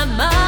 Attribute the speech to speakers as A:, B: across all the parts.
A: my mind.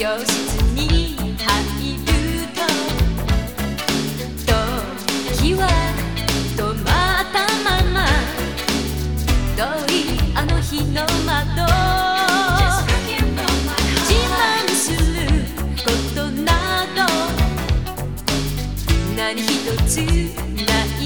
A: にるときは止まったまま。遠いあの日の窓何一つない